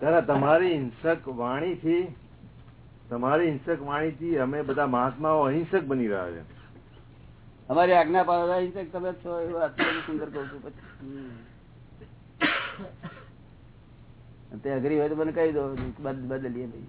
દાદા તમારી હિંસક વાણીથી તમારી હિંસક વાણીથી અમે બધા મહાત્માઓ અહિંસક બની રહ્યા છે. અમારી આજ્ઞા પાડવા અહિંસક તમે છો એવું આટલું સુંદર કહું છું પછી. તે અઘરી હોય તો મને કહી દો બદલીએ ભાઈ